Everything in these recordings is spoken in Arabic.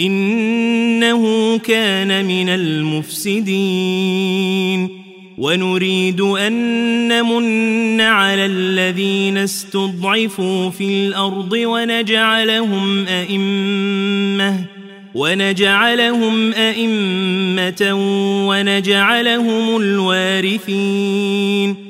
إنه كان من المفسدين. ونريد أن نمن على الذين استضعفوا في الأرض ونجعلهم أئمة ونجعلهم أئمة ونجعلهم الوارثين.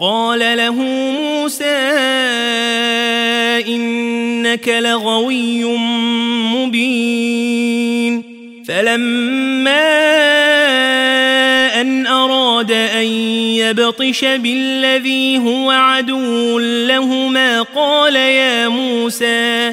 قال له موسى إنك لغوي مبين فلما أن أراد أن يبطش بالذي هو عدو لهما قال يا موسى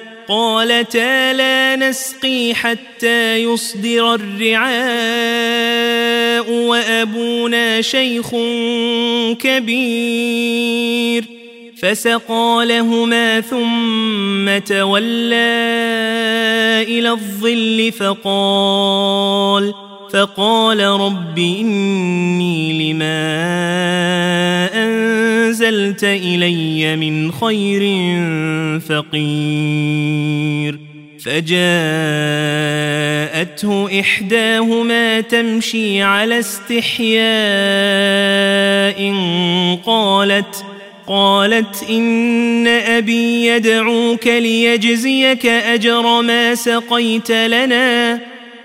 قالتا لا نسقي حتى يصدر الرعاء وأبونا شيخ كبير فسقى لهما ثم تولى إلى الظل فقال فقال رب إني لما أنزلت إلي من خير فقير. فجاءته إحداهما تمشي على استحياء قالت قالت إن أبي يدعوك ليجزيك أجر ما سقيت لنا.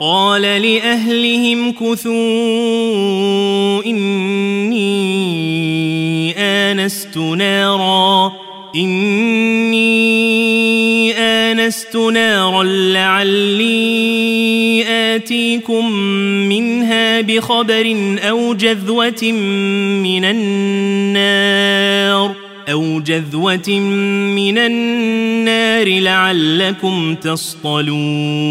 قال لأهلهم كثوا إني آنست نارا إني آنست نارا لعلي آتيكم منها بخبر أو جذوة من النار أو جذوة من النار لعلكم تصطلون.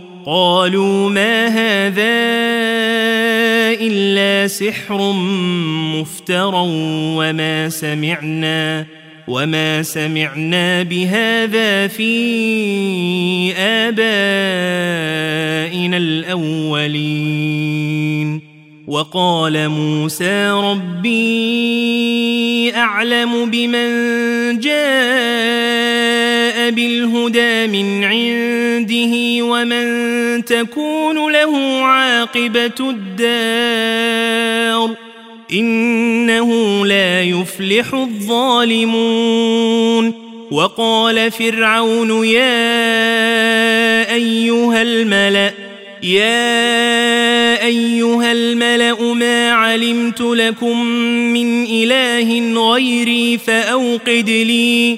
قالوا ما هذا إلا سحر مفترى وما سمعنا وما سمعنا بهذا في آبائنا الأولين. وقال موسى ربي أعلم بمن جاء بالهدى من عنده ومن تكون له عاقبة الدار إنه لا يفلح الظالمون. وقال فرعون يا أيها الملأ يا أيها الملأ ما علمت لكم من إله غيري فأوقد لي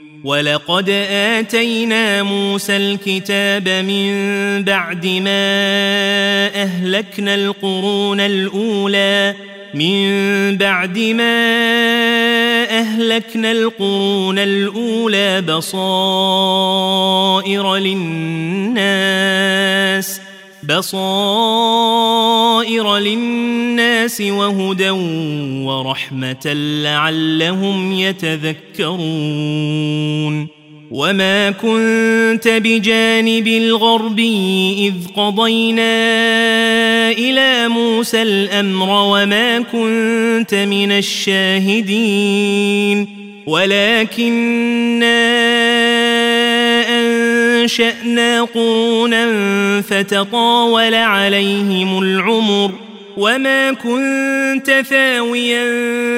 ولقد آتينا موسى الكتاب من بعد ما أهلكنا القرون الأولى من بعد ما أهلكنا القرون الأولى بصائر للناس. بصائر للناس وهدى ورحمة لعلهم يتذكرون. وما كنت بجانب الغربي إذ قضينا إلى موسى الأمر وما كنت من الشاهدين. ولكننا أنشأنا قرونا فتطاول عليهم العمر وما كنت ثاويا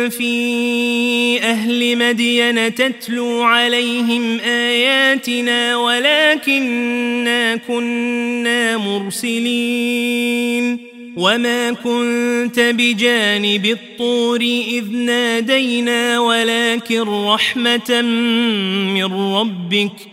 في أهل مدين تتلو عليهم آياتنا ولكننا كنا مرسلين وما كنت بجانب الطور إذ نادينا ولكن رحمة من ربك ۖ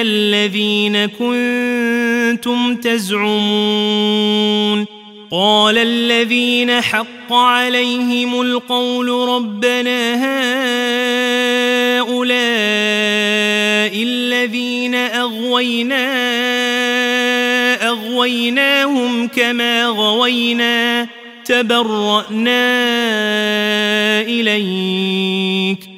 الذين كنتم تزعمون قال الذين حق عليهم القول ربنا هؤلاء الذين أغوينا أغويناهم كما غوينا تبرأنا إليك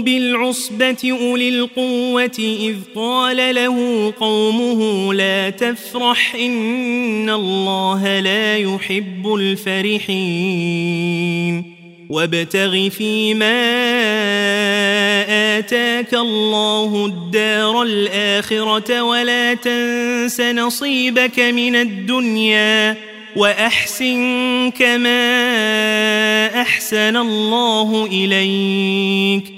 بالعصبة أولي القوة إذ قال له قومه لا تفرح إن الله لا يحب الفرحين وابتغ فيما آتاك الله الدار الآخرة ولا تنس نصيبك من الدنيا وأحسن كما أحسن الله إليك